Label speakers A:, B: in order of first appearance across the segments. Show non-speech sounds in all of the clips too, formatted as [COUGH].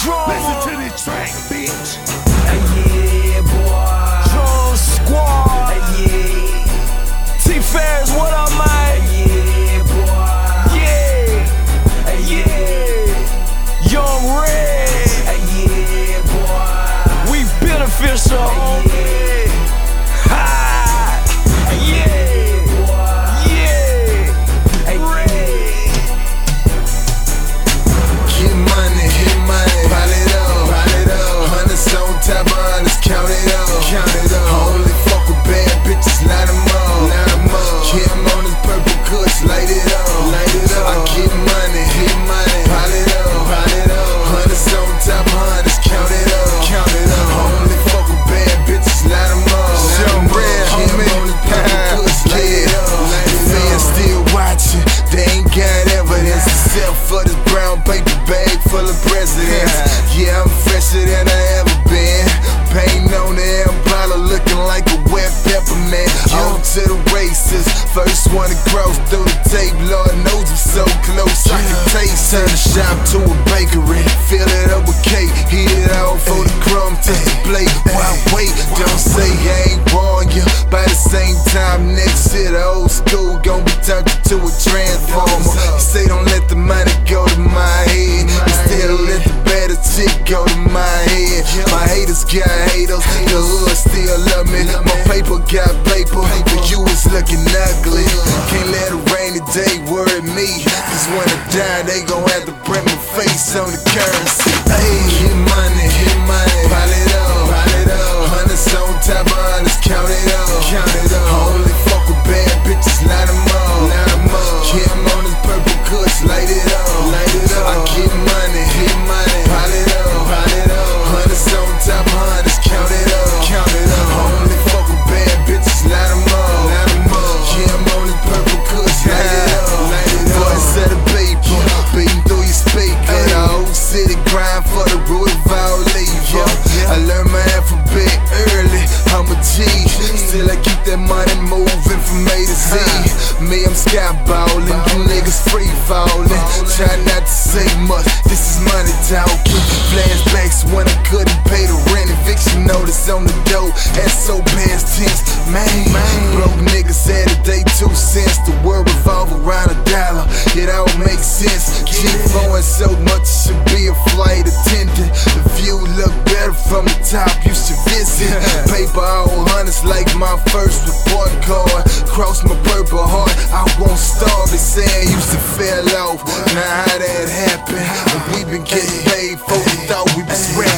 A: drum.
B: Listen to this track, bitch.
A: yeah, boy. Squad. yeah. T Ferris, what
C: it up, light it up. I get money, hit money, pile it up, pile it up. Hundreds on top hundreds, count it up, count it up. Only fuck with bad bitches, light 'em up, light 'em up. Yeah, I'm on this purple kush, light it up, light it up. Fans still watching, they ain't got evidence except for this brown paper bag Turn the shop to a bakery, fill it up with cake, heat it out for the crumb to the. Why wait? Don't say I Me, I'm skyballing, you niggas free falling. Try not to say much, this is money talking. Flashbacks when I couldn't pay the rent, eviction notice on the door. That's so past tense, man. Broke niggas had a day two cents. The world revolve around a dollar, it all makes sense. Keep flowing so much, you should be a flight attendant. The view look better from the top, you should visit. [LAUGHS] Paper all hundreds like my first report card. Cross my purple heart, Starve. They saying used to fell off. Now how that happened? We been getting paid for we thought we was rapping,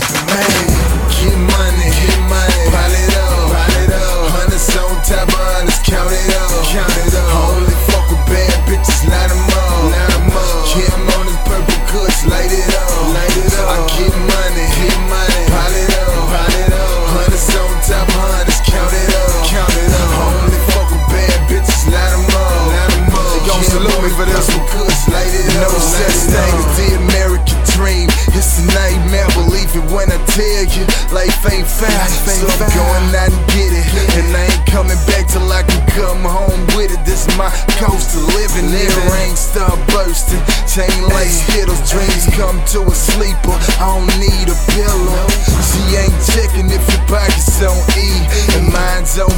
C: tell you. Life ain't fair, so I'm going out and get it. And I ain't coming back till I can come home with it. This is my coast to living. There rain start bursting. Chain like Skittles, dreams come to a sleeper. I don't need a pillow. She ain't checking if your pockets on E. And mine's on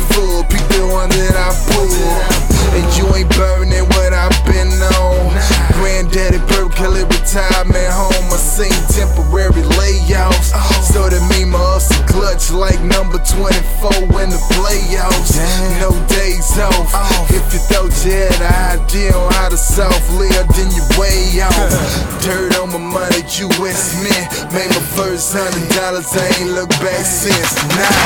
C: like number 24 in the playoffs. No days off. If you thought you had an idea on how to self live, then you way off. [LAUGHS] Dirt on my money, US Mint. Made my first hundred dollars, I ain't look back since. Now.